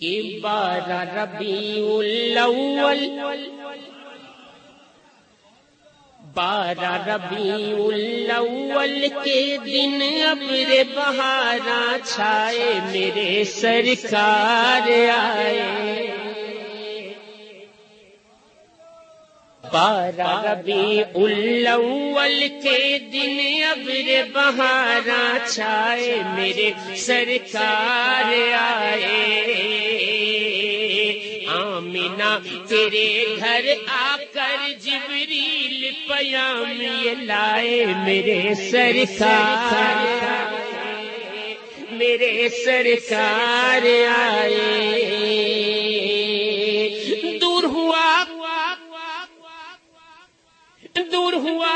بارہ ربیع الاول بارہ ربیع الاول کے دن ابر بہارا چھائے میرے سرکار آئے. بارہ ربیع الاول کے دن ابر بہارا چھائے، میرے سرکار آئے۔ آمینہ تیرے گھر آ کر جبریل پیام یہ لائے، میرے سرکار میرے سرکار آئے۔ دور ہوا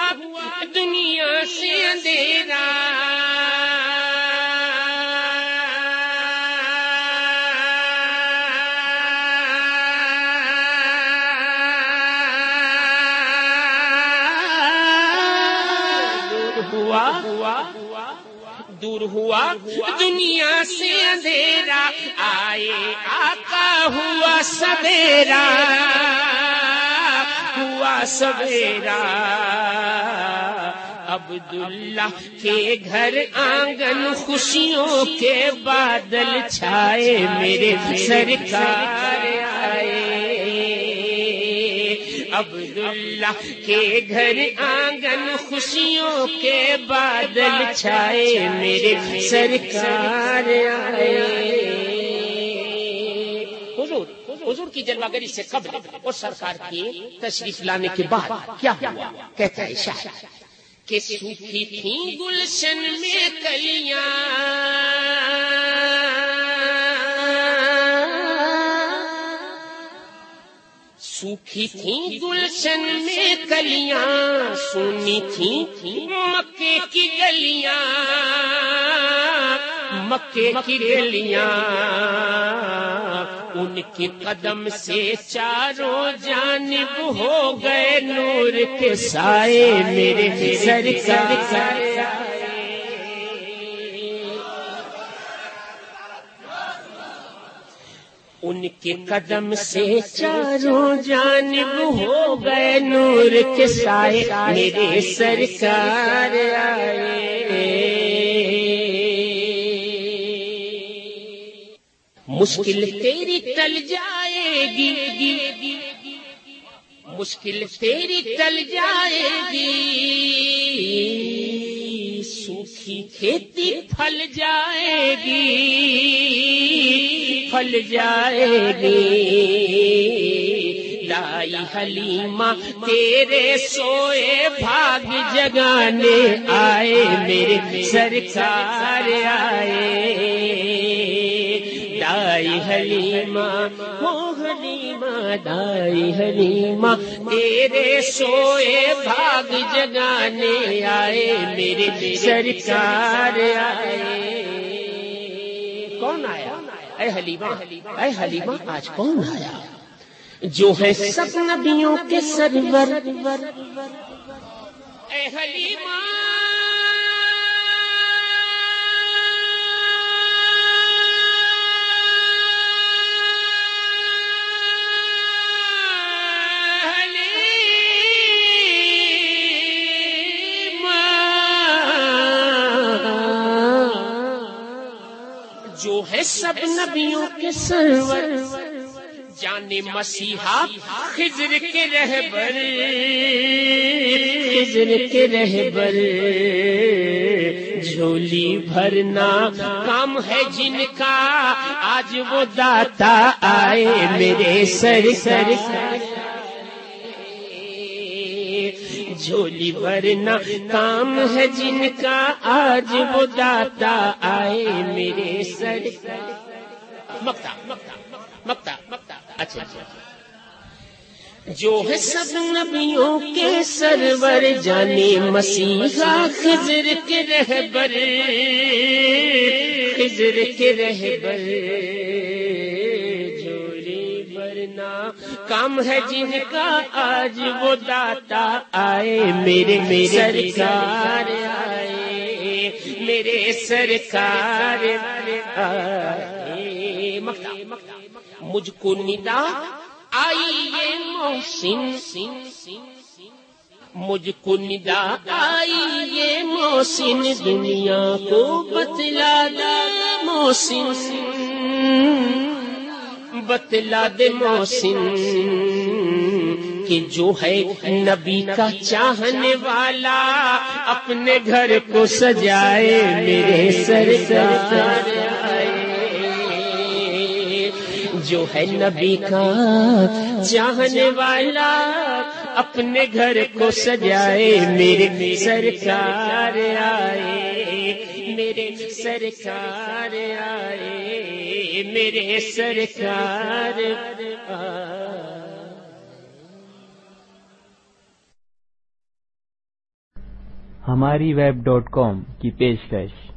دنیا سے اندھیرا۔ دور ہوا ہوا دور ہوا دنیا سے اندھیرا۔ آئے آقا ہوا سویرا سویرا عبداللہ کے گھر آنگن خوشیوں کے بادل چھائے میرے سرکار آئے۔ عبداللہ کے گھر آنگن خوشیوں کے بادل چھائے میرے سرکار آئے۔ حضور کی جلوہ گری سے قبل اور سرکار کی تشریف لانے کے بعد کیا ہوا؟ کہتا ہے شاہ کہ سوکھی تھیں گلشن میں کلیاں۔ سوکھی تھیں گلشن میں کلیاں، سونی تھیں مکے کی گلیاں۔ مکے کی گلیاں۔ ان کے قدم سے چاروں جانب ہو گئے نور کے سائے میرے سرکار۔ ان کے قدم سے چاروں جانب ہو گئے نور کے سائے میرے سرکار۔ آئے مشکل تیری ٹل جائے گی۔ مشکل تیری ٹل جائے گی۔ سوکھی کھیتی پھل جائے گی۔ پھل جائے گی۔ لائی حلیمہ تیرے سوئے بھاگ جگانے آئے۔ میرے سرکار آئے۔ دائی حلیمہ ہو حلیمہ دائی حلیمہ۔ تیرے سوئے بھاگ جگانے آئے، میرے سرکار آئے۔ کون آیا؟ اے حلیمہ اے حلیمہ، آج کون آیا؟ جو ہے سب نبیوں کے سرور۔ اے حلیمہ۔ ہے سب نبیوں کے سرور۔ جانے مسیحا خضر کے رہبر۔ خضر کے رہبر۔ جھولی بھرنا کام ہے جن کا۔ آج وہ داتا آئے میرے سر سر۔ جھولی بھرنا کام ہے جن کا آج وہ داتا آئے میرے سر مکتا مکتا مکتا مکتا اچھا اچھا جو ہے سب نبیوں کے سرور جانے مسیحا خضر کے رہبر خضر کے رہبر کام ہے جن کا آج وہ داتا آئے، میرے میرے سرکار آئے، میرے سرکار آئے۔ مجھ کو ندا آئی یہ محسن۔ مجھ کو ندا آئی یہ محسن۔ دنیا کو بتلا دے محسن۔ بتلا دے محسن، کہ جو ہے نبی کا چاہنے والا اپنے گھر کو سجائے میرے سرکار جو ہے نبی کا چاہنے والا اپنے گھر کو سجائے میرے سرکار آئے۔ میرے سرکار آئے۔ میرے سرکار ہماری ویب ڈاٹ کام کی پیشکش